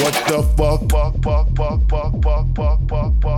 What the fuck? fuck, fuck, fuck, fuck, fuck, fuck, fuck, fuck.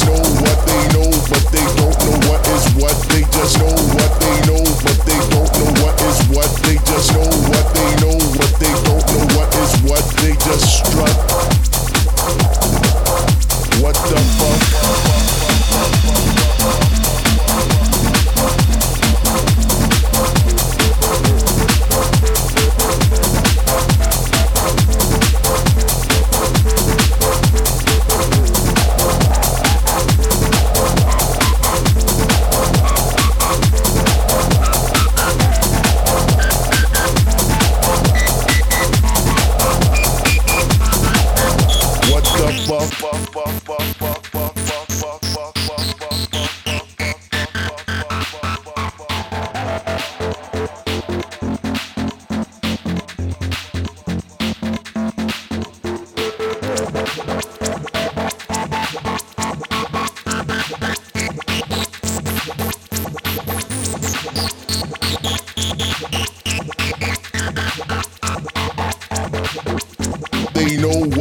Just know what they know, but they don't know what is what. They just know what they know, but they don't know what is what. They just know what they know, but they don't know what is what. They just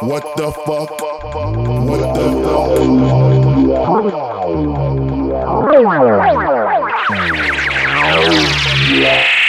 What the fuck? What the fuck? Fuck? Yeah.